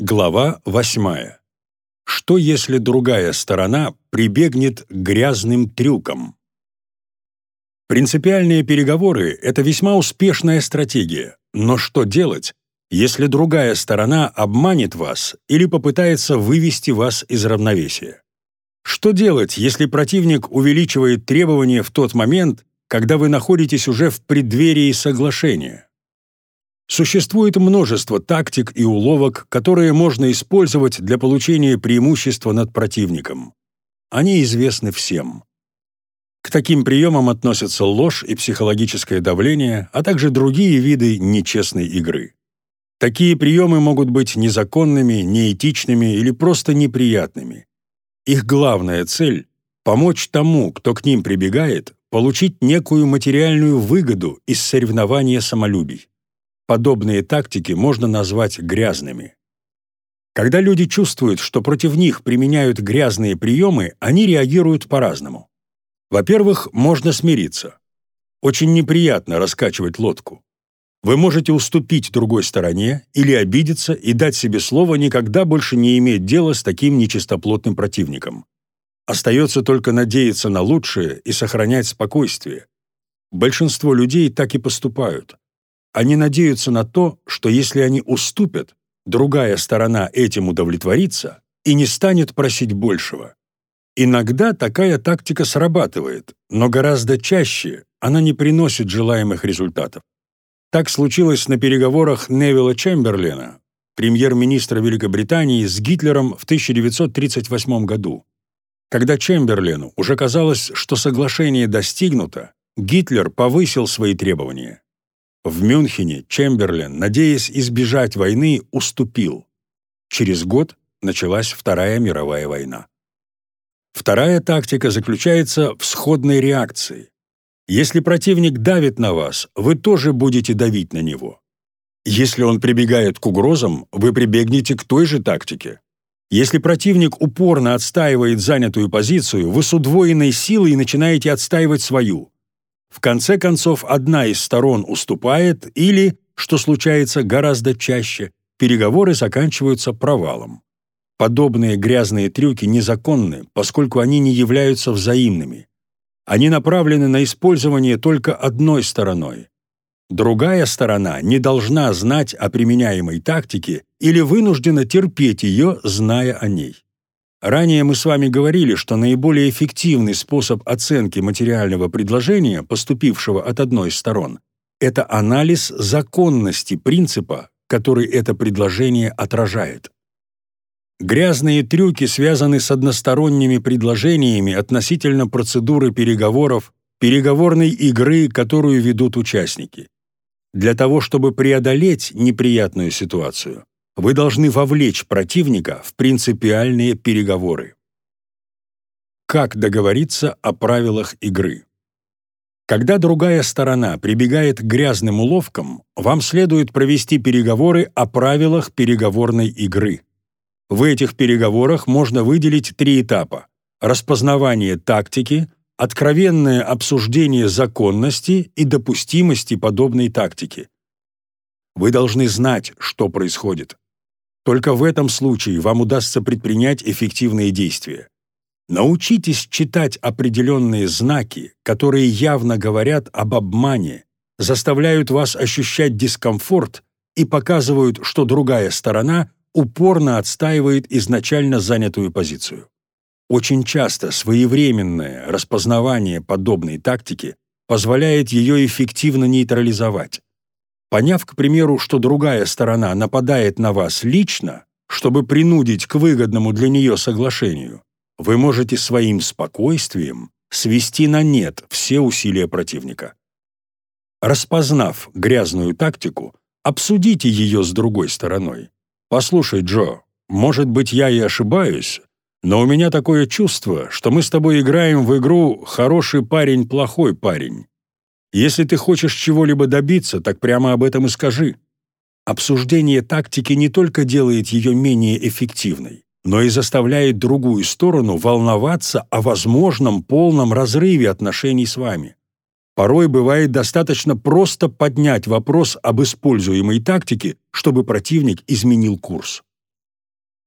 Глава 8. Что если другая сторона прибегнет к грязным трюкам? Принципиальные переговоры – это весьма успешная стратегия, но что делать, если другая сторона обманет вас или попытается вывести вас из равновесия? Что делать, если противник увеличивает требования в тот момент, когда вы находитесь уже в преддверии соглашения? Существует множество тактик и уловок, которые можно использовать для получения преимущества над противником. Они известны всем. К таким приемам относятся ложь и психологическое давление, а также другие виды нечестной игры. Такие приемы могут быть незаконными, неэтичными или просто неприятными. Их главная цель – помочь тому, кто к ним прибегает, получить некую материальную выгоду из соревнования самолюбий. Подобные тактики можно назвать грязными. Когда люди чувствуют, что против них применяют грязные приемы, они реагируют по-разному. Во-первых, можно смириться. Очень неприятно раскачивать лодку. Вы можете уступить другой стороне или обидеться и дать себе слово никогда больше не иметь дела с таким нечистоплотным противником. Остается только надеяться на лучшее и сохранять спокойствие. Большинство людей так и поступают. Они надеются на то, что если они уступят, другая сторона этим удовлетворится и не станет просить большего. Иногда такая тактика срабатывает, но гораздо чаще она не приносит желаемых результатов. Так случилось на переговорах Невилла Чемберлена, премьер-министра Великобритании, с Гитлером в 1938 году. Когда Чемберлену уже казалось, что соглашение достигнуто, Гитлер повысил свои требования. В Мюнхене Чемберлен, надеясь избежать войны, уступил. Через год началась Вторая мировая война. Вторая тактика заключается в сходной реакции. Если противник давит на вас, вы тоже будете давить на него. Если он прибегает к угрозам, вы прибегнете к той же тактике. Если противник упорно отстаивает занятую позицию, вы с удвоенной силой начинаете отстаивать свою. В конце концов, одна из сторон уступает или, что случается гораздо чаще, переговоры заканчиваются провалом. Подобные грязные трюки незаконны, поскольку они не являются взаимными. Они направлены на использование только одной стороной. Другая сторона не должна знать о применяемой тактике или вынуждена терпеть ее, зная о ней. Ранее мы с вами говорили, что наиболее эффективный способ оценки материального предложения, поступившего от одной из сторон, это анализ законности принципа, который это предложение отражает. Грязные трюки связаны с односторонними предложениями относительно процедуры переговоров, переговорной игры, которую ведут участники. Для того, чтобы преодолеть неприятную ситуацию, вы должны вовлечь противника в принципиальные переговоры. Как договориться о правилах игры? Когда другая сторона прибегает к грязным уловкам, вам следует провести переговоры о правилах переговорной игры. В этих переговорах можно выделить три этапа – распознавание тактики, откровенное обсуждение законности и допустимости подобной тактики. Вы должны знать, что происходит. Только в этом случае вам удастся предпринять эффективные действия. Научитесь читать определенные знаки, которые явно говорят об обмане, заставляют вас ощущать дискомфорт и показывают, что другая сторона упорно отстаивает изначально занятую позицию. Очень часто своевременное распознавание подобной тактики позволяет ее эффективно нейтрализовать. Поняв, к примеру, что другая сторона нападает на вас лично, чтобы принудить к выгодному для нее соглашению, вы можете своим спокойствием свести на нет все усилия противника. Распознав грязную тактику, обсудите ее с другой стороной. «Послушай, Джо, может быть, я и ошибаюсь, но у меня такое чувство, что мы с тобой играем в игру «хороший парень, плохой парень». Если ты хочешь чего-либо добиться, так прямо об этом и скажи. Обсуждение тактики не только делает ее менее эффективной, но и заставляет другую сторону волноваться о возможном полном разрыве отношений с вами. Порой бывает достаточно просто поднять вопрос об используемой тактике, чтобы противник изменил курс.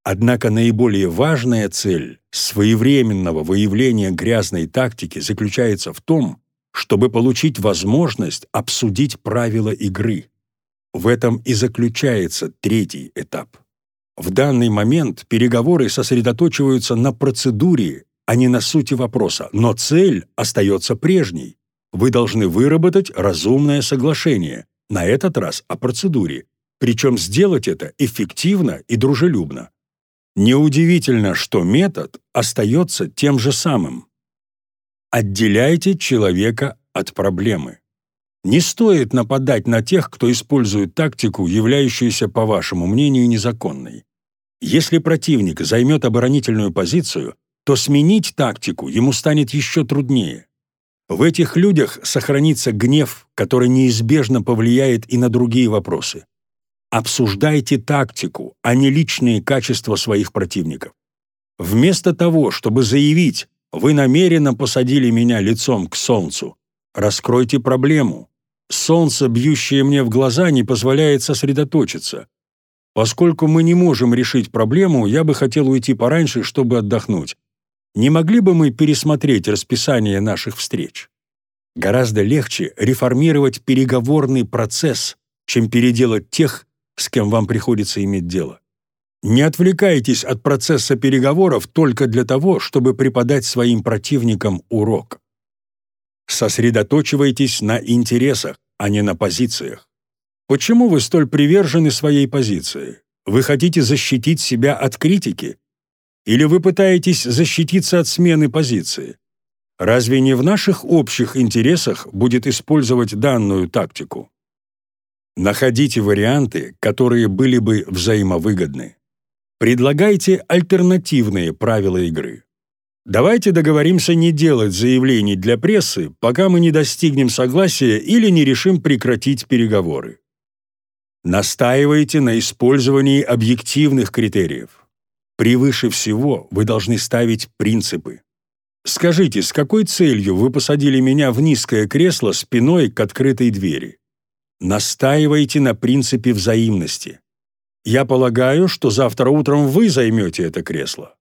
Однако наиболее важная цель своевременного выявления грязной тактики заключается в том, чтобы получить возможность обсудить правила игры. В этом и заключается третий этап. В данный момент переговоры сосредоточиваются на процедуре, а не на сути вопроса, но цель остается прежней. Вы должны выработать разумное соглашение, на этот раз о процедуре, причем сделать это эффективно и дружелюбно. Неудивительно, что метод остается тем же самым. Отделяйте человека от проблемы. Не стоит нападать на тех, кто использует тактику, являющуюся, по вашему мнению, незаконной. Если противник займет оборонительную позицию, то сменить тактику ему станет еще труднее. В этих людях сохранится гнев, который неизбежно повлияет и на другие вопросы. Обсуждайте тактику, а не личные качества своих противников. Вместо того, чтобы заявить «Вы намеренно посадили меня лицом к солнцу», раскройте проблему. Солнце, бьющее мне в глаза, не позволяет сосредоточиться. Поскольку мы не можем решить проблему, я бы хотел уйти пораньше, чтобы отдохнуть. Не могли бы мы пересмотреть расписание наших встреч? Гораздо легче реформировать переговорный процесс, чем переделать тех, с кем вам приходится иметь дело. Не отвлекайтесь от процесса переговоров только для того, чтобы преподать своим противникам урок. Сосредоточивайтесь на интересах, а не на позициях. Почему вы столь привержены своей позиции? Вы хотите защитить себя от критики? Или вы пытаетесь защититься от смены позиции? Разве не в наших общих интересах будет использовать данную тактику? Находите варианты, которые были бы взаимовыгодны. Предлагайте альтернативные правила игры. Давайте договоримся не делать заявлений для прессы, пока мы не достигнем согласия или не решим прекратить переговоры. Настаивайте на использовании объективных критериев. Превыше всего вы должны ставить принципы. Скажите, с какой целью вы посадили меня в низкое кресло спиной к открытой двери? Настаивайте на принципе взаимности. Я полагаю, что завтра утром вы займете это кресло.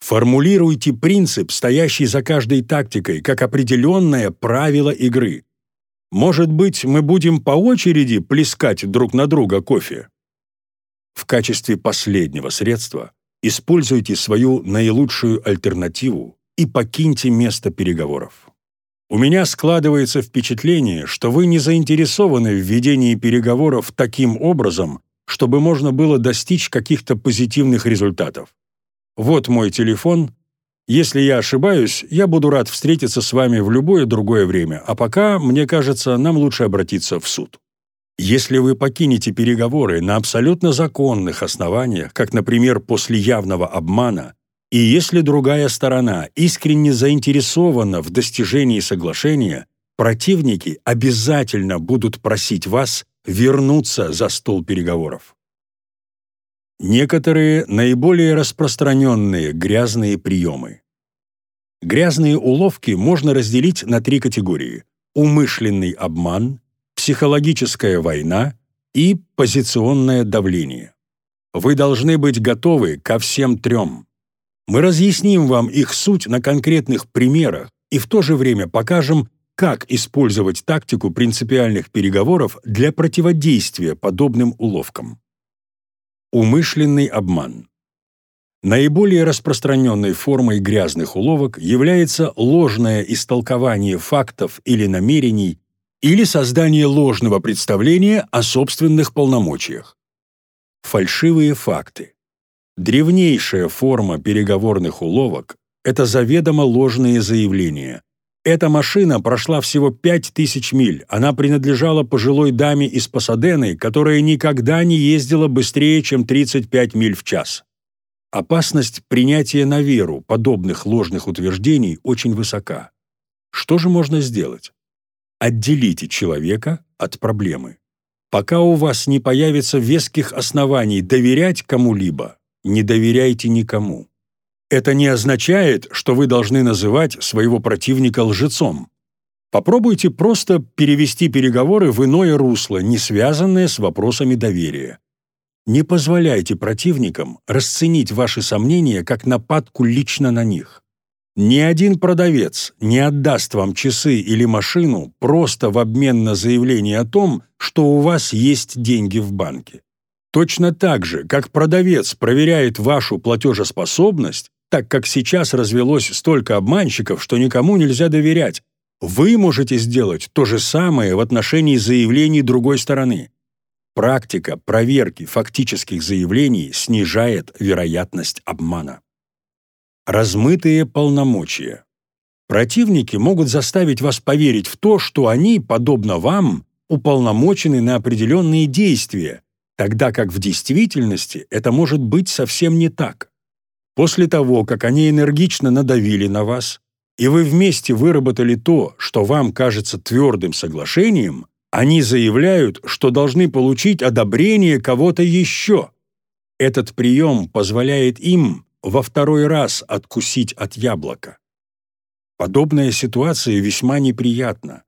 Формулируйте принцип, стоящий за каждой тактикой, как определенное правило игры. Может быть, мы будем по очереди плескать друг на друга кофе? В качестве последнего средства Используйте свою наилучшую альтернативу и покиньте место переговоров. У меня складывается впечатление, что вы не заинтересованы в ведении переговоров таким образом, чтобы можно было достичь каких-то позитивных результатов. Вот мой телефон. Если я ошибаюсь, я буду рад встретиться с вами в любое другое время, а пока, мне кажется, нам лучше обратиться в суд. Если вы покинете переговоры на абсолютно законных основаниях, как, например, после явного обмана, и если другая сторона искренне заинтересована в достижении соглашения, противники обязательно будут просить вас вернуться за стол переговоров. Некоторые наиболее распространенные грязные приемы. Грязные уловки можно разделить на три категории – умышленный обман, психологическая война и позиционное давление. Вы должны быть готовы ко всем трем. Мы разъясним вам их суть на конкретных примерах и в то же время покажем, как использовать тактику принципиальных переговоров для противодействия подобным уловкам. Умышленный обман. Наиболее распространенной формой грязных уловок является ложное истолкование фактов или намерений или создание ложного представления о собственных полномочиях. Фальшивые факты. Древнейшая форма переговорных уловок – это заведомо ложные заявления. Эта машина прошла всего 5000 миль, она принадлежала пожилой даме из Пасадены, которая никогда не ездила быстрее, чем 35 миль в час. Опасность принятия на веру подобных ложных утверждений очень высока. Что же можно сделать? Отделите человека от проблемы. Пока у вас не появится веских оснований доверять кому-либо, не доверяйте никому. Это не означает, что вы должны называть своего противника лжецом. Попробуйте просто перевести переговоры в иное русло, не связанное с вопросами доверия. Не позволяйте противникам расценить ваши сомнения как нападку лично на них. Ни один продавец не отдаст вам часы или машину просто в обмен на заявление о том, что у вас есть деньги в банке. Точно так же, как продавец проверяет вашу платежеспособность, так как сейчас развелось столько обманщиков, что никому нельзя доверять, вы можете сделать то же самое в отношении заявлений другой стороны. Практика проверки фактических заявлений снижает вероятность обмана. Размытые полномочия. Противники могут заставить вас поверить в то, что они, подобно вам, уполномочены на определенные действия, тогда как в действительности это может быть совсем не так. После того, как они энергично надавили на вас, и вы вместе выработали то, что вам кажется твердым соглашением, они заявляют, что должны получить одобрение кого-то еще. Этот прием позволяет им во второй раз откусить от яблока. Подобная ситуация весьма неприятна.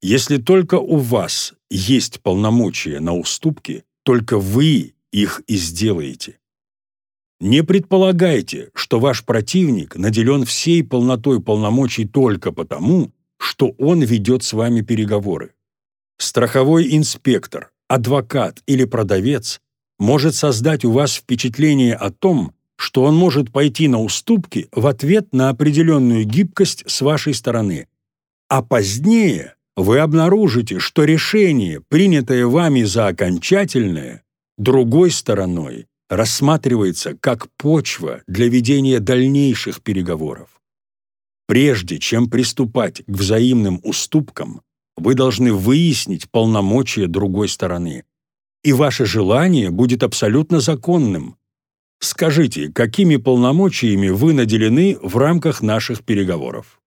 Если только у вас есть полномочия на уступки, только вы их и сделаете. Не предполагайте, что ваш противник наделен всей полнотой полномочий только потому, что он ведет с вами переговоры. Страховой инспектор, адвокат или продавец может создать у вас впечатление о том, что он может пойти на уступки в ответ на определенную гибкость с вашей стороны. А позднее вы обнаружите, что решение, принятое вами за окончательное, другой стороной рассматривается как почва для ведения дальнейших переговоров. Прежде чем приступать к взаимным уступкам, вы должны выяснить полномочия другой стороны. И ваше желание будет абсолютно законным. Скажите, какими полномочиями вы наделены в рамках наших переговоров?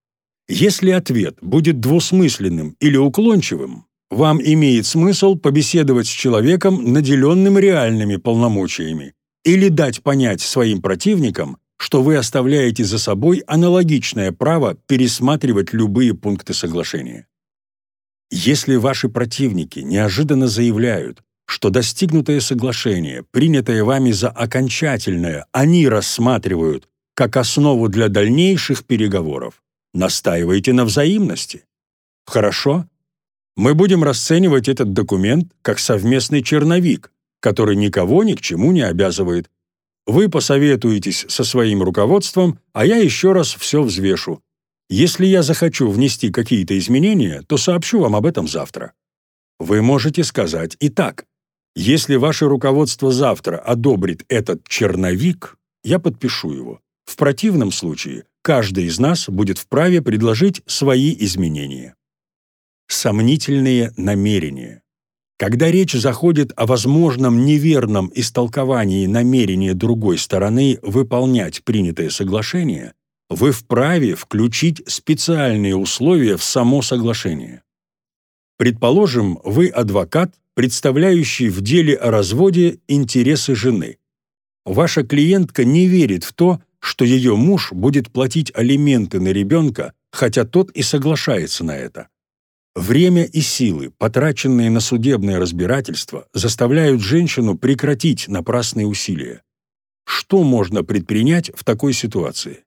Если ответ будет двусмысленным или уклончивым, вам имеет смысл побеседовать с человеком, наделенным реальными полномочиями, или дать понять своим противникам, что вы оставляете за собой аналогичное право пересматривать любые пункты соглашения. Если ваши противники неожиданно заявляют, что достигнутое соглашение, принятое вами за окончательное, они рассматривают как основу для дальнейших переговоров, настаивайте на взаимности. Хорошо? Мы будем расценивать этот документ как совместный черновик, который никого ни к чему не обязывает. Вы посоветуетесь со своим руководством, а я еще раз все взвешу. Если я захочу внести какие-то изменения, то сообщу вам об этом завтра. Вы можете сказать и так. Если ваше руководство завтра одобрит этот черновик, я подпишу его. В противном случае каждый из нас будет вправе предложить свои изменения. Сомнительные намерения. Когда речь заходит о возможном неверном истолковании намерения другой стороны выполнять принятое соглашение, вы вправе включить специальные условия в само соглашение. Предположим, вы адвокат, представляющий в деле о разводе интересы жены. Ваша клиентка не верит в то, что ее муж будет платить алименты на ребенка, хотя тот и соглашается на это. Время и силы, потраченные на судебное разбирательство, заставляют женщину прекратить напрасные усилия. Что можно предпринять в такой ситуации?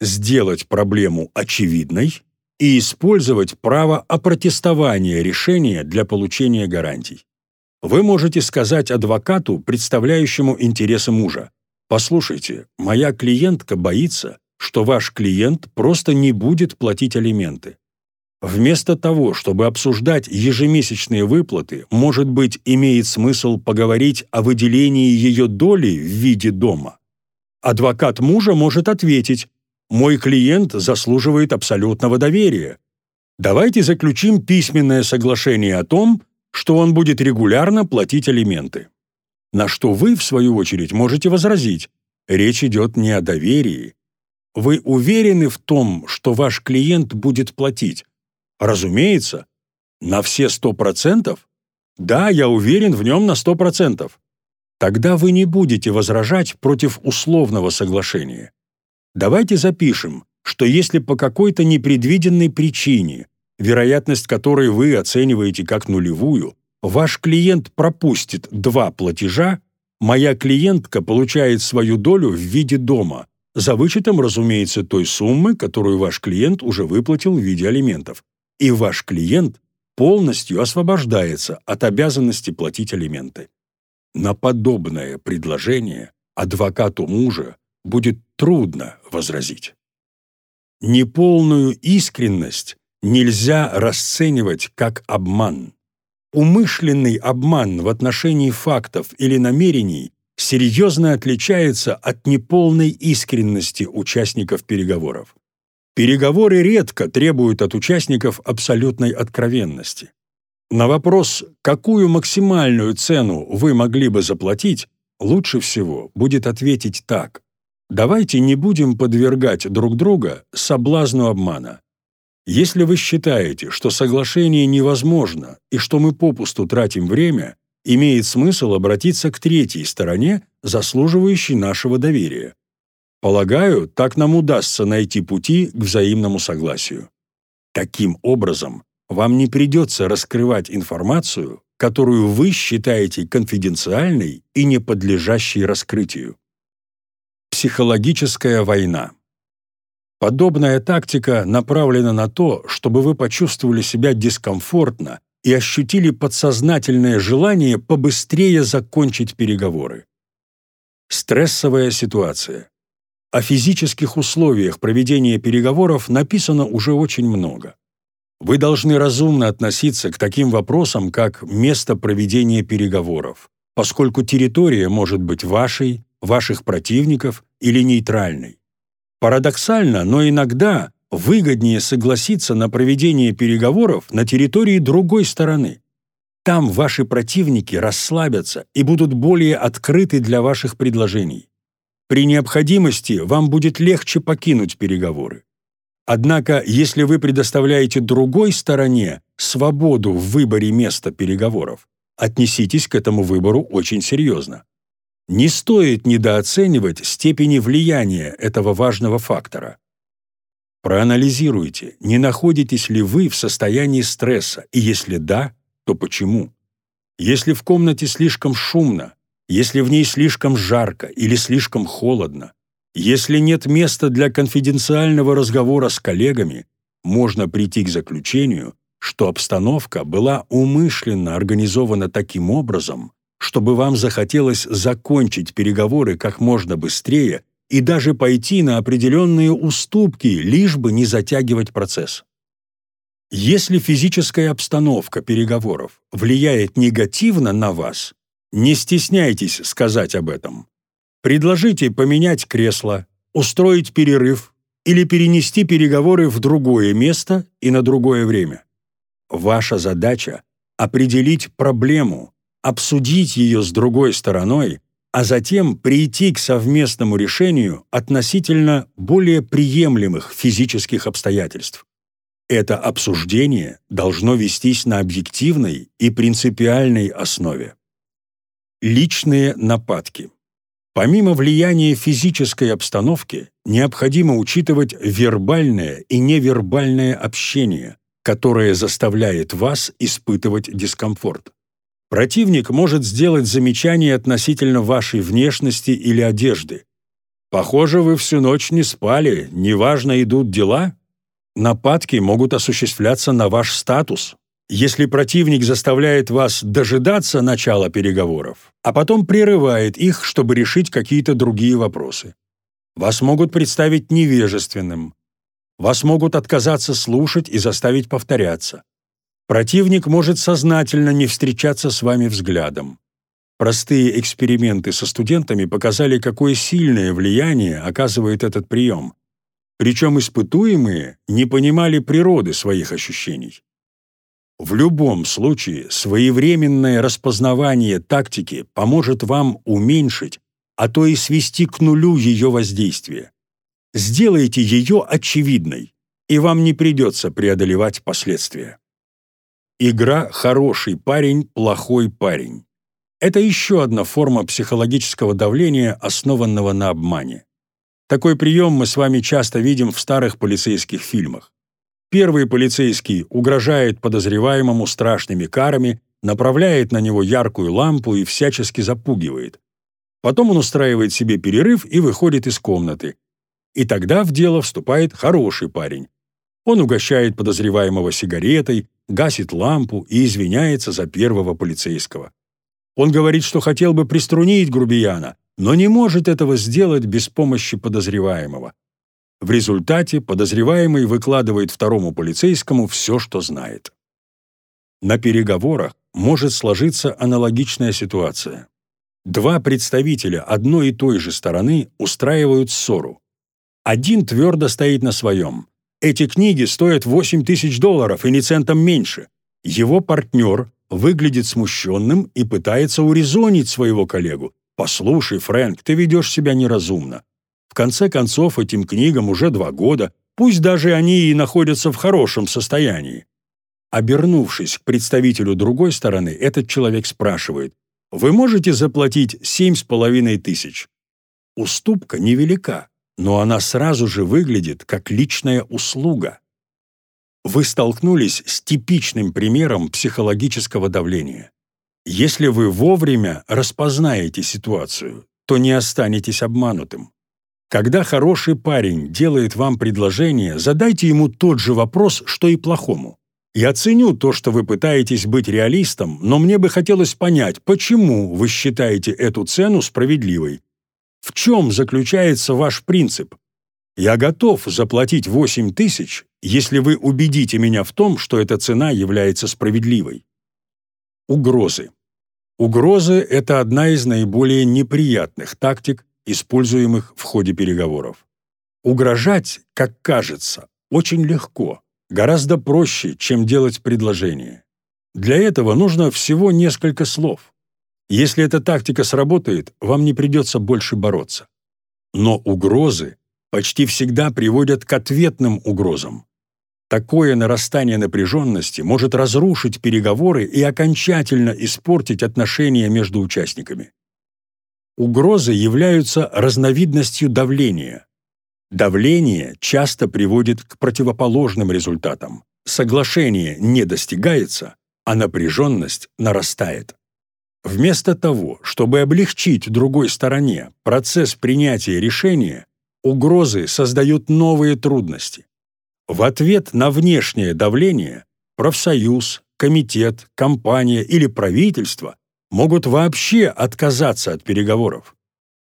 Сделать проблему очевидной и использовать право опротестования решения для получения гарантий. Вы можете сказать адвокату, представляющему интересы мужа, «Послушайте, моя клиентка боится, что ваш клиент просто не будет платить алименты. Вместо того, чтобы обсуждать ежемесячные выплаты, может быть, имеет смысл поговорить о выделении ее доли в виде дома. Адвокат мужа может ответить, «Мой клиент заслуживает абсолютного доверия. Давайте заключим письменное соглашение о том, что он будет регулярно платить алименты». На что вы, в свою очередь, можете возразить, речь идет не о доверии. Вы уверены в том, что ваш клиент будет платить, Разумеется. На все сто процентов? Да, я уверен в нем на сто процентов. Тогда вы не будете возражать против условного соглашения. Давайте запишем, что если по какой-то непредвиденной причине, вероятность которой вы оцениваете как нулевую, ваш клиент пропустит два платежа, моя клиентка получает свою долю в виде дома, за вычетом, разумеется, той суммы, которую ваш клиент уже выплатил в виде алиментов. И ваш клиент полностью освобождается от обязанности платить алименты. На подобное предложение адвокату мужа будет трудно возразить. Неполную искренность нельзя расценивать как обман. Умышленный обман в отношении фактов или намерений серьезно отличается от неполной искренности участников переговоров. Переговоры редко требуют от участников абсолютной откровенности. На вопрос, какую максимальную цену вы могли бы заплатить, лучше всего будет ответить так. Давайте не будем подвергать друг друга соблазну обмана. Если вы считаете, что соглашение невозможно и что мы попусту тратим время, имеет смысл обратиться к третьей стороне, заслуживающей нашего доверия. Полагаю, так нам удастся найти пути к взаимному согласию. Таким образом, вам не придется раскрывать информацию, которую вы считаете конфиденциальной и не подлежащей раскрытию. Психологическая война. Подобная тактика направлена на то, чтобы вы почувствовали себя дискомфортно и ощутили подсознательное желание побыстрее закончить переговоры. Стрессовая ситуация. О физических условиях проведения переговоров написано уже очень много. Вы должны разумно относиться к таким вопросам, как место проведения переговоров, поскольку территория может быть вашей, ваших противников или нейтральной. Парадоксально, но иногда выгоднее согласиться на проведение переговоров на территории другой стороны. Там ваши противники расслабятся и будут более открыты для ваших предложений. При необходимости вам будет легче покинуть переговоры. Однако, если вы предоставляете другой стороне свободу в выборе места переговоров, отнеситесь к этому выбору очень серьезно. Не стоит недооценивать степени влияния этого важного фактора. Проанализируйте, не находитесь ли вы в состоянии стресса, и если да, то почему. Если в комнате слишком шумно, если в ней слишком жарко или слишком холодно, если нет места для конфиденциального разговора с коллегами, можно прийти к заключению, что обстановка была умышленно организована таким образом, чтобы вам захотелось закончить переговоры как можно быстрее и даже пойти на определенные уступки, лишь бы не затягивать процесс. Если физическая обстановка переговоров влияет негативно на вас, не стесняйтесь сказать об этом. Предложите поменять кресло, устроить перерыв или перенести переговоры в другое место и на другое время. Ваша задача — определить проблему, обсудить ее с другой стороной а затем прийти к совместному решению относительно более приемлемых физических обстоятельств. Это обсуждение должно вестись на объективной и принципиальной основе. Личные нападки. Помимо влияния физической обстановки, необходимо учитывать вербальное и невербальное общение, которое заставляет вас испытывать дискомфорт. Противник может сделать замечание относительно вашей внешности или одежды. Похоже, вы всю ночь не спали, неважно, идут дела. Нападки могут осуществляться на ваш статус. Если противник заставляет вас дожидаться начала переговоров, а потом прерывает их, чтобы решить какие-то другие вопросы. Вас могут представить невежественным. Вас могут отказаться слушать и заставить повторяться. Противник может сознательно не встречаться с вами взглядом. Простые эксперименты со студентами показали, какое сильное влияние оказывает этот прием. Причем испытуемые не понимали природы своих ощущений. В любом случае, своевременное распознавание тактики поможет вам уменьшить, а то и свести к нулю ее воздействие. Сделайте ее очевидной, и вам не придется преодолевать последствия. Игра «хороший парень, плохой парень». Это еще одна форма психологического давления, основанного на обмане. Такой прием мы с вами часто видим в старых полицейских фильмах. Первый полицейский угрожает подозреваемому страшными карами, направляет на него яркую лампу и всячески запугивает. Потом он устраивает себе перерыв и выходит из комнаты. И тогда в дело вступает хороший парень. Он угощает подозреваемого сигаретой, гасит лампу и извиняется за первого полицейского. Он говорит, что хотел бы приструнить грубияна, но не может этого сделать без помощи подозреваемого. В результате подозреваемый выкладывает второму полицейскому все, что знает. На переговорах может сложиться аналогичная ситуация. Два представителя одной и той же стороны устраивают ссору. Один твердо стоит на своем. Эти книги стоят 8 тысяч долларов и ни центом меньше. Его партнер выглядит смущенным и пытается урезонить своего коллегу. «Послушай, Фрэнк, ты ведешь себя неразумно. В конце концов, этим книгам уже два года, пусть даже они и находятся в хорошем состоянии». Обернувшись к представителю другой стороны, этот человек спрашивает, вы можете заплатить семь с половиной тысяч. Уступка невелика, но она сразу же выглядит как личная услуга. Вы столкнулись с типичным примером психологического давления. Если вы вовремя распознаете ситуацию, то не останетесь обманутым. Когда хороший парень делает вам предложение, задайте ему тот же вопрос, что и плохому. Я ценю то, что вы пытаетесь быть реалистом, но мне бы хотелось понять, почему вы считаете эту цену справедливой. В чем заключается ваш принцип? Я готов заплатить 8 тысяч, если вы убедите меня в том, что эта цена является справедливой. Угрозы. Угрозы – это одна из наиболее неприятных тактик, используемых в ходе переговоров. Угрожать, как кажется, очень легко – гораздо проще, чем делать предложение. Для этого нужно всего несколько слов. Если эта тактика сработает, вам не придется больше бороться. Но угрозы почти всегда приводят к ответным угрозам. Такое нарастание напряженности может разрушить переговоры и окончательно испортить отношения между участниками. Угрозы являются разновидностью давления. Давление часто приводит к противоположным результатам. Соглашение не достигается, а напряженность нарастает. Вместо того, чтобы облегчить другой стороне процесс принятия решения, угрозы создают новые трудности. В ответ на внешнее давление профсоюз, комитет, компания или правительство могут вообще отказаться от переговоров.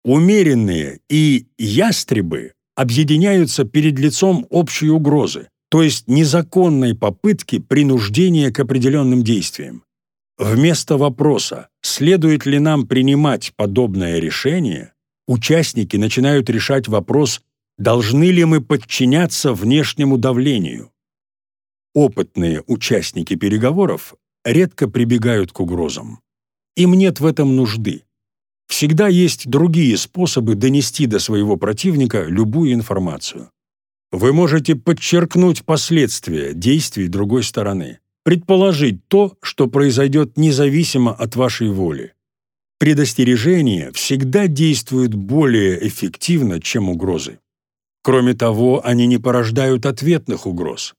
Умеренные и ястребы объединяются перед лицом общей угрозы, то есть незаконной попытки принуждения к определенным действиям. Вместо вопроса, следует ли нам принимать подобное решение, участники начинают решать вопрос, должны ли мы подчиняться внешнему давлению. Опытные участники переговоров редко прибегают к угрозам. Им нет в этом нужды. Всегда есть другие способы донести до своего противника любую информацию. Вы можете подчеркнуть последствия действий другой стороны, предположить то, что произойдет независимо от вашей воли. Предостережения всегда действуют более эффективно, чем угрозы. Кроме того, они не порождают ответных угроз.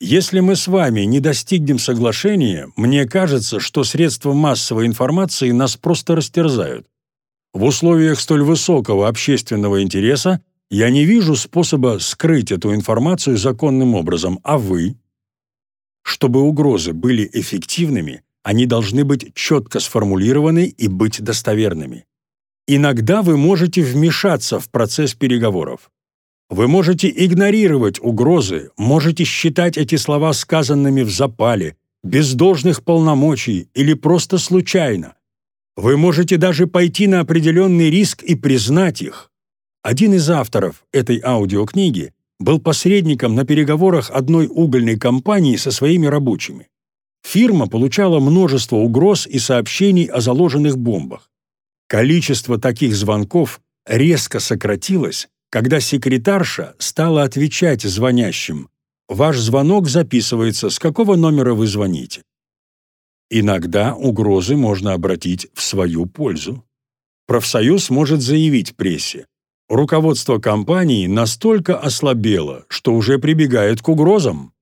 Если мы с вами не достигнем соглашения, мне кажется, что средства массовой информации нас просто растерзают. В условиях столь высокого общественного интереса я не вижу способа скрыть эту информацию законным образом, а вы? Чтобы угрозы были эффективными, они должны быть четко сформулированы и быть достоверными. Иногда вы можете вмешаться в процесс переговоров. Вы можете игнорировать угрозы, можете считать эти слова сказанными в запале, без должных полномочий или просто случайно. Вы можете даже пойти на определенный риск и признать их. Один из авторов этой аудиокниги был посредником на переговорах одной угольной компании со своими рабочими. Фирма получала множество угроз и сообщений о заложенных бомбах. Количество таких звонков резко сократилось, когда секретарша стала отвечать звонящим «Ваш звонок записывается, с какого номера вы звоните?» Иногда угрозы можно обратить в свою пользу. Профсоюз может заявить прессе, руководство компании настолько ослабело, что уже прибегает к угрозам.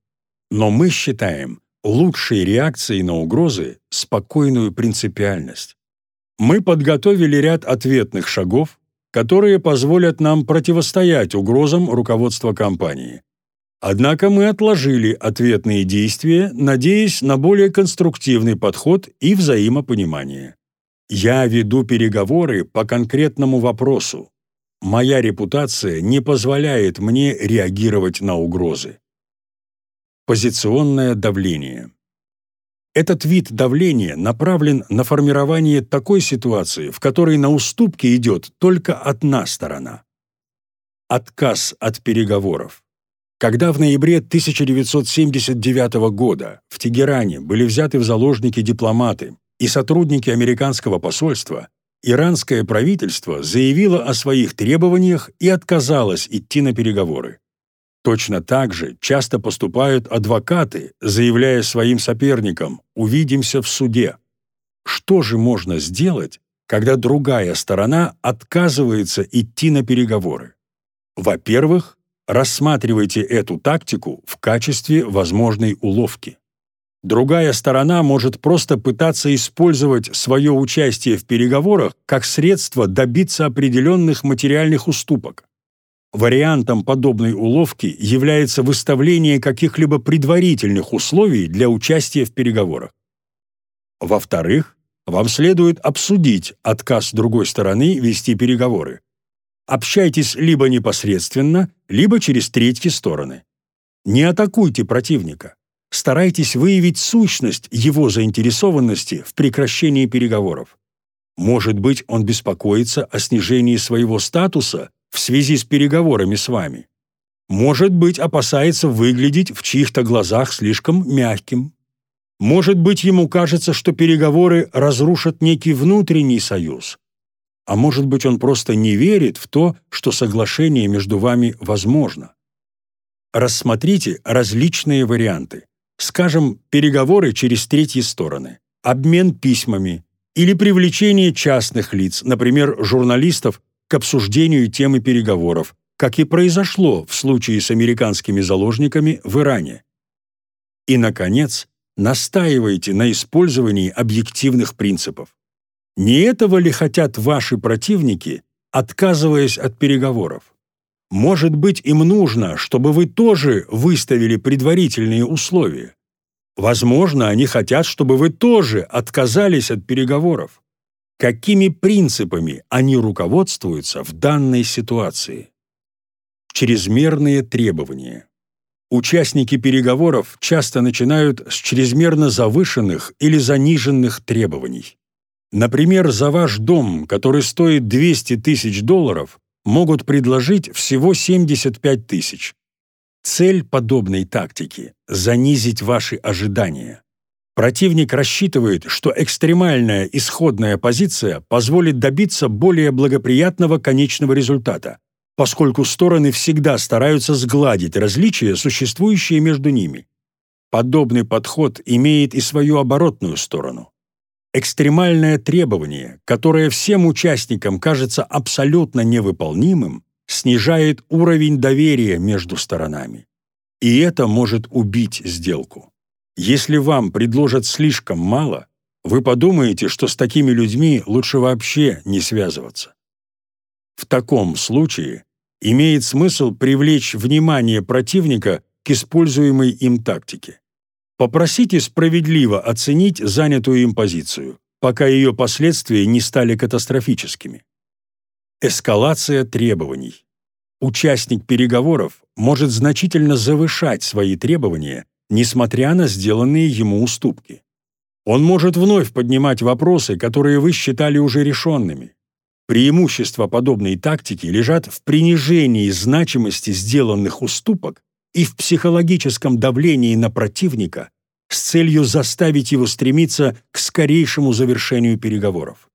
Но мы считаем лучшей реакцией на угрозы спокойную принципиальность. Мы подготовили ряд ответных шагов, которые позволят нам противостоять угрозам руководства компании. Однако мы отложили ответные действия, надеясь на более конструктивный подход и взаимопонимание. Я веду переговоры по конкретному вопросу. Моя репутация не позволяет мне реагировать на угрозы. Позиционное давление. Этот вид давления направлен на формирование такой ситуации, в которой на уступки идет только одна сторона. Отказ от переговоров. Когда в ноябре 1979 года в Тегеране были взяты в заложники дипломаты и сотрудники американского посольства, иранское правительство заявило о своих требованиях и отказалось идти на переговоры. Точно так же часто поступают адвокаты, заявляя своим соперникам «увидимся в суде». Что же можно сделать, когда другая сторона отказывается идти на переговоры? Во-первых, рассматривайте эту тактику в качестве возможной уловки. Другая сторона может просто пытаться использовать свое участие в переговорах как средство добиться определенных материальных уступок. Вариантом подобной уловки является выставление каких-либо предварительных условий для участия в переговорах. Во-вторых, вам следует обсудить отказ другой стороны вести переговоры. Общайтесь либо непосредственно, либо через третьи стороны. Не атакуйте противника. Старайтесь выявить сущность его заинтересованности в прекращении переговоров. Может быть, он беспокоится о снижении своего статуса в связи с переговорами с вами. Может быть, опасается выглядеть в чьих-то глазах слишком мягким. Может быть, ему кажется, что переговоры разрушат некий внутренний союз. А может быть, он просто не верит в то, что соглашение между вами возможно. Рассмотрите различные варианты. Скажем, переговоры через третьи стороны, обмен письмами или привлечение частных лиц, например, журналистов к обсуждению темы переговоров, как и произошло в случае с американскими заложниками в Иране. И, наконец, настаивайте на использовании объективных принципов. Не этого ли хотят ваши противники, отказываясь от переговоров? Может быть, им нужно, чтобы вы тоже выставили предварительные условия. Возможно, они хотят, чтобы вы тоже отказались от переговоров какими принципами они руководствуются в данной ситуации. Чрезмерные требования. Участники переговоров часто начинают с чрезмерно завышенных или заниженных требований. Например, за ваш дом, который стоит 200 тысяч долларов, могут предложить всего 75 тысяч. Цель подобной тактики – занизить ваши ожидания. Противник рассчитывает, что экстремальная исходная позиция позволит добиться более благоприятного конечного результата, поскольку стороны всегда стараются сгладить различия, существующие между ними. Подобный подход имеет и свою оборотную сторону. Экстремальное требование, которое всем участникам кажется абсолютно невыполнимым, снижает уровень доверия между сторонами. И это может убить сделку. Если вам предложат слишком мало, вы подумаете, что с такими людьми лучше вообще не связываться. В таком случае имеет смысл привлечь внимание противника к используемой им тактике. Попросите справедливо оценить занятую им позицию, пока ее последствия не стали катастрофическими. Эскалация требований. Участник переговоров может значительно завышать свои требования несмотря на сделанные ему уступки. Он может вновь поднимать вопросы, которые вы считали уже решенными. Преимущества подобной тактики лежат в принижении значимости сделанных уступок и в психологическом давлении на противника с целью заставить его стремиться к скорейшему завершению переговоров.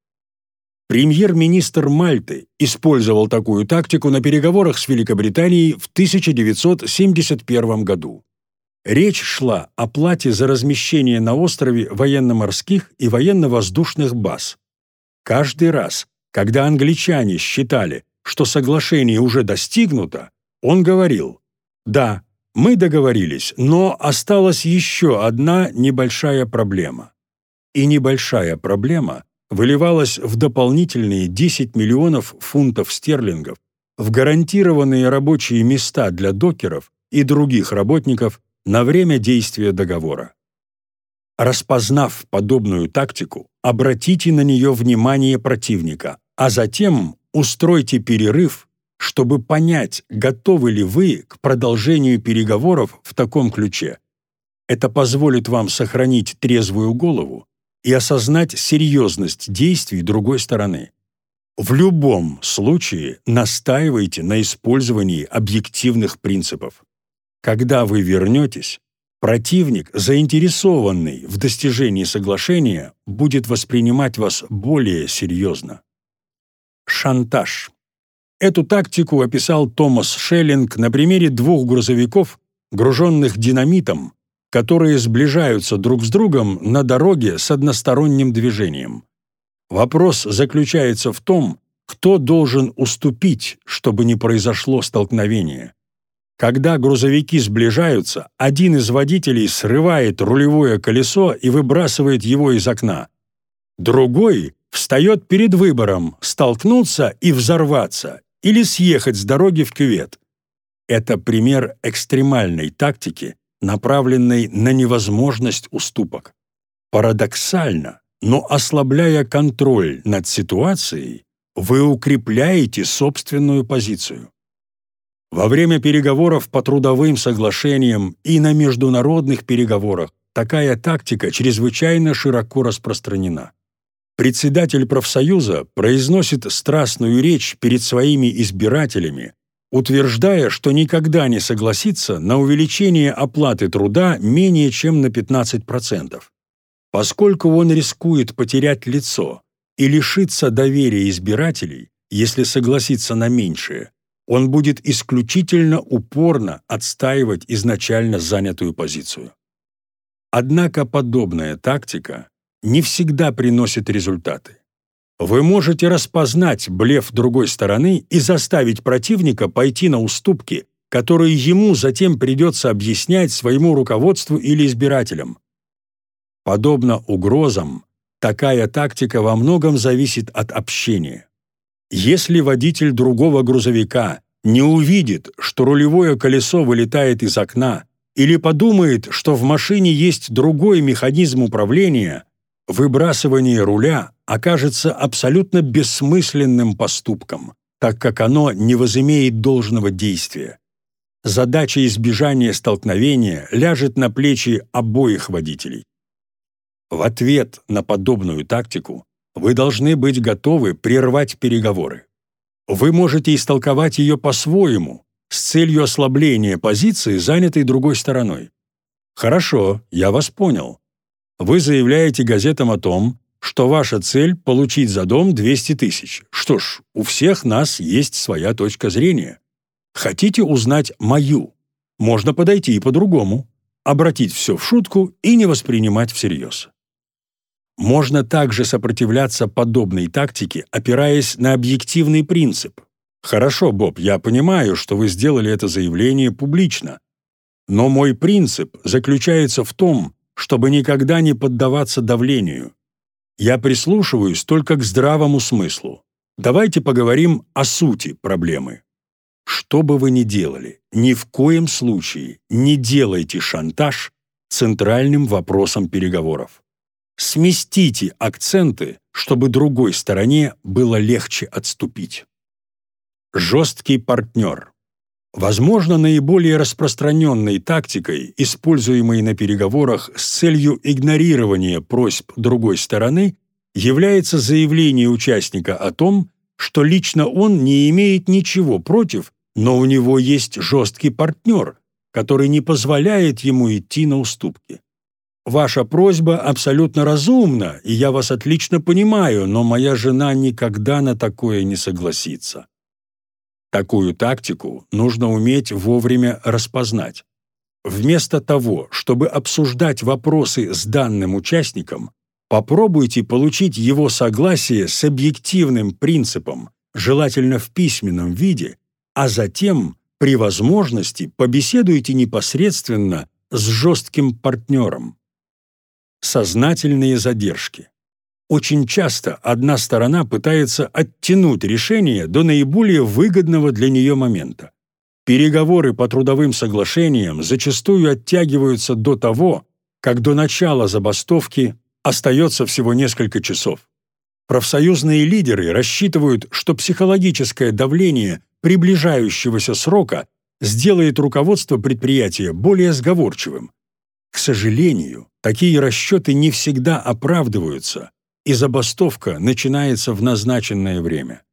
Премьер-министр Мальты использовал такую тактику на переговорах с Великобританией в 1971 году. Речь шла о плате за размещение на острове военно-морских и военно-воздушных баз. Каждый раз, когда англичане считали, что соглашение уже достигнуто, он говорил «Да, мы договорились, но осталась еще одна небольшая проблема». И небольшая проблема выливалось в дополнительные 10 миллионов фунтов стерлингов, в гарантированные рабочие места для докеров и других работников на время действия договора. Распознав подобную тактику, обратите на нее внимание противника, а затем устройте перерыв, чтобы понять, готовы ли вы к продолжению переговоров в таком ключе. Это позволит вам сохранить трезвую голову и осознать серьезность действий другой стороны. В любом случае настаивайте на использовании объективных принципов. Когда вы вернетесь, противник, заинтересованный в достижении соглашения, будет воспринимать вас более серьезно. Шантаж. Эту тактику описал Томас Шеллинг на примере двух грузовиков, груженных динамитом, которые сближаются друг с другом на дороге с односторонним движением. Вопрос заключается в том, кто должен уступить, чтобы не произошло столкновение. Когда грузовики сближаются, один из водителей срывает рулевое колесо и выбрасывает его из окна. Другой встает перед выбором столкнуться и взорваться или съехать с дороги в кювет. Это пример экстремальной тактики, направленной на невозможность уступок. Парадоксально, но ослабляя контроль над ситуацией, вы укрепляете собственную позицию. Во время переговоров по трудовым соглашениям и на международных переговорах такая тактика чрезвычайно широко распространена. Председатель профсоюза произносит страстную речь перед своими избирателями, утверждая, что никогда не согласится на увеличение оплаты труда менее чем на 15%, поскольку он рискует потерять лицо и лишиться доверия избирателей, если согласится на меньшее, он будет исключительно упорно отстаивать изначально занятую позицию. Однако подобная тактика не всегда приносит результаты. Вы можете распознать блеф другой стороны и заставить противника пойти на уступки, которые ему затем придется объяснять своему руководству или избирателям. Подобно угрозам, такая тактика во многом зависит от общения. Если водитель другого грузовика не увидит, что рулевое колесо вылетает из окна, или подумает, что в машине есть другой механизм управления, выбрасывание руля окажется абсолютно бессмысленным поступком, так как оно не возымеет должного действия. Задача избежания столкновения ляжет на плечи обоих водителей. В ответ на подобную тактику вы должны быть готовы прервать переговоры. Вы можете истолковать ее по-своему, с целью ослабления позиции, занятой другой стороной. Хорошо, я вас понял. Вы заявляете газетам о том, что ваша цель – получить за дом 200 тысяч. Что ж, у всех нас есть своя точка зрения. Хотите узнать мою? Можно подойти и по-другому, обратить все в шутку и не воспринимать всерьез. Можно также сопротивляться подобной тактике, опираясь на объективный принцип. Хорошо, Боб, я понимаю, что вы сделали это заявление публично. Но мой принцип заключается в том, чтобы никогда не поддаваться давлению. Я прислушиваюсь только к здравому смыслу. Давайте поговорим о сути проблемы. Что бы вы ни делали, ни в коем случае не делайте шантаж центральным вопросом переговоров. Сместите акценты, чтобы другой стороне было легче отступить. Жесткий партнер. Возможно, наиболее распространенной тактикой, используемой на переговорах с целью игнорирования просьб другой стороны, является заявление участника о том, что лично он не имеет ничего против, но у него есть жесткий партнер, который не позволяет ему идти на уступки. Ваша просьба абсолютно разумна, и я вас отлично понимаю, но моя жена никогда на такое не согласится. Такую тактику нужно уметь вовремя распознать. Вместо того, чтобы обсуждать вопросы с данным участником, попробуйте получить его согласие с объективным принципом, желательно в письменном виде, а затем, при возможности, побеседуйте непосредственно с жестким партнером сознательные задержки. Очень часто одна сторона пытается оттянуть решение до наиболее выгодного для нее момента. Переговоры по трудовым соглашениям зачастую оттягиваются до того, как до начала забастовки остается всего несколько часов. Профсоюзные лидеры рассчитывают, что психологическое давление приближающегося срока сделает руководство предприятия более сговорчивым. К сожалению, такие расчеты не всегда оправдываются, и забастовка начинается в назначенное время.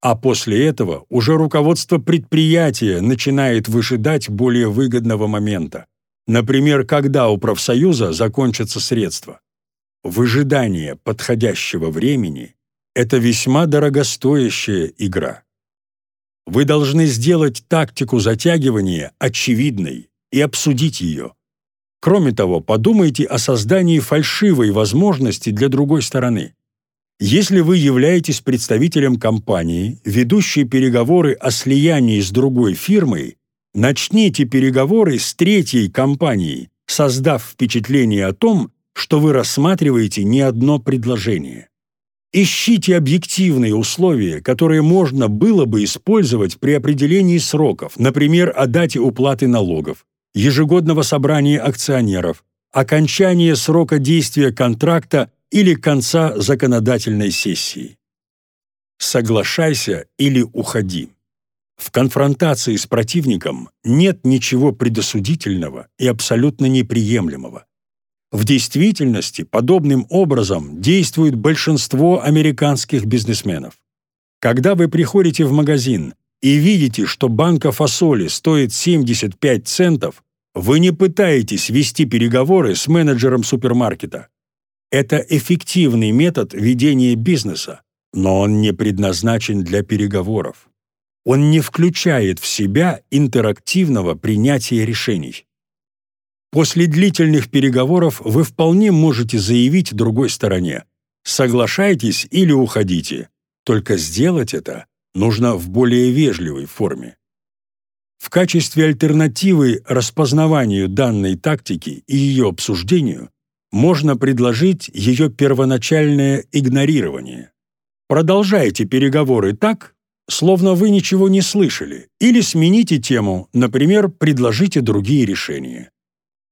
А после этого уже руководство предприятия начинает выжидать более выгодного момента. Например, когда у профсоюза закончатся средства. Выжидание подходящего времени – это весьма дорогостоящая игра. Вы должны сделать тактику затягивания очевидной и обсудить ее. Кроме того, подумайте о создании фальшивой возможности для другой стороны. Если вы являетесь представителем компании, ведущей переговоры о слиянии с другой фирмой, начните переговоры с третьей компанией, создав впечатление о том, что вы рассматриваете не одно предложение. Ищите объективные условия, которые можно было бы использовать при определении сроков, например, о дате уплаты налогов, ежегодного собрания акционеров, окончания срока действия контракта или конца законодательной сессии. Соглашайся или уходи. В конфронтации с противником нет ничего предосудительного и абсолютно неприемлемого. В действительности подобным образом действует большинство американских бизнесменов. Когда вы приходите в магазин и видите, что банка фасоли стоит 75 центов, вы не пытаетесь вести переговоры с менеджером супермаркета. Это эффективный метод ведения бизнеса, но он не предназначен для переговоров. Он не включает в себя интерактивного принятия решений. После длительных переговоров вы вполне можете заявить другой стороне «соглашайтесь или уходите», только сделать это нужно в более вежливой форме. В качестве альтернативы распознаванию данной тактики и ее обсуждению можно предложить ее первоначальное игнорирование. Продолжайте переговоры так, словно вы ничего не слышали, или смените тему, например, предложите другие решения.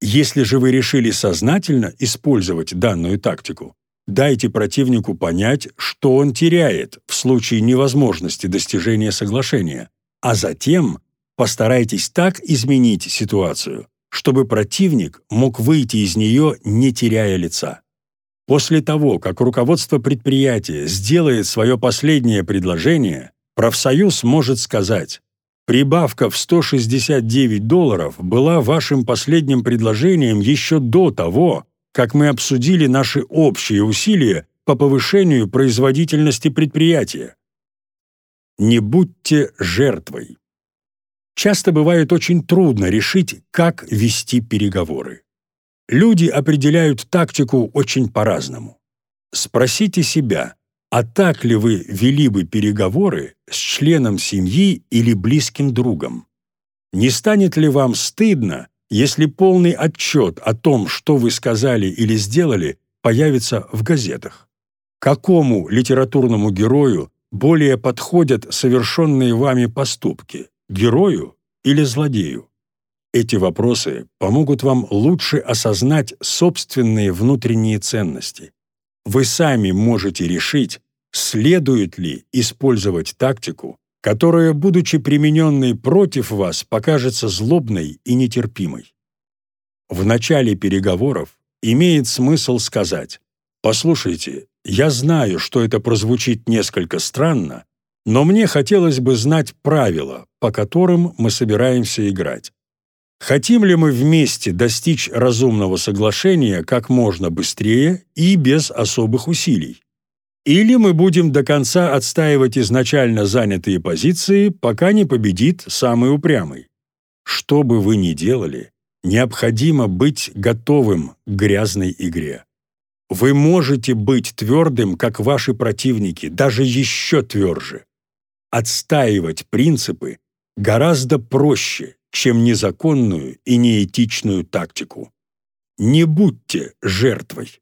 Если же вы решили сознательно использовать данную тактику, дайте противнику понять, что он теряет в случае невозможности достижения соглашения, а затем постарайтесь так изменить ситуацию, чтобы противник мог выйти из нее, не теряя лица. После того, как руководство предприятия сделает свое последнее предложение, профсоюз может сказать Прибавка в 169 долларов была вашим последним предложением еще до того, как мы обсудили наши общие усилия по повышению производительности предприятия. Не будьте жертвой. Часто бывает очень трудно решить, как вести переговоры. Люди определяют тактику очень по-разному. Спросите себя, а так ли вы вели бы переговоры с членом семьи или близким другом? Не станет ли вам стыдно, если полный отчет о том, что вы сказали или сделали, появится в газетах? Какому литературному герою более подходят совершенные вами поступки – герою или злодею? Эти вопросы помогут вам лучше осознать собственные внутренние ценности вы сами можете решить, следует ли использовать тактику, которая, будучи примененной против вас, покажется злобной и нетерпимой. В начале переговоров имеет смысл сказать «Послушайте, я знаю, что это прозвучит несколько странно, но мне хотелось бы знать правила, по которым мы собираемся играть. Хотим ли мы вместе достичь разумного соглашения как можно быстрее и без особых усилий? Или мы будем до конца отстаивать изначально занятые позиции, пока не победит самый упрямый? Что бы вы ни делали, необходимо быть готовым к грязной игре. Вы можете быть твердым, как ваши противники, даже еще тверже. Отстаивать принципы гораздо проще, чем незаконную и неэтичную тактику. Не будьте жертвой.